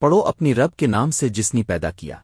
پڑھو اپنی رب کے نام سے جس نے پیدا کیا۔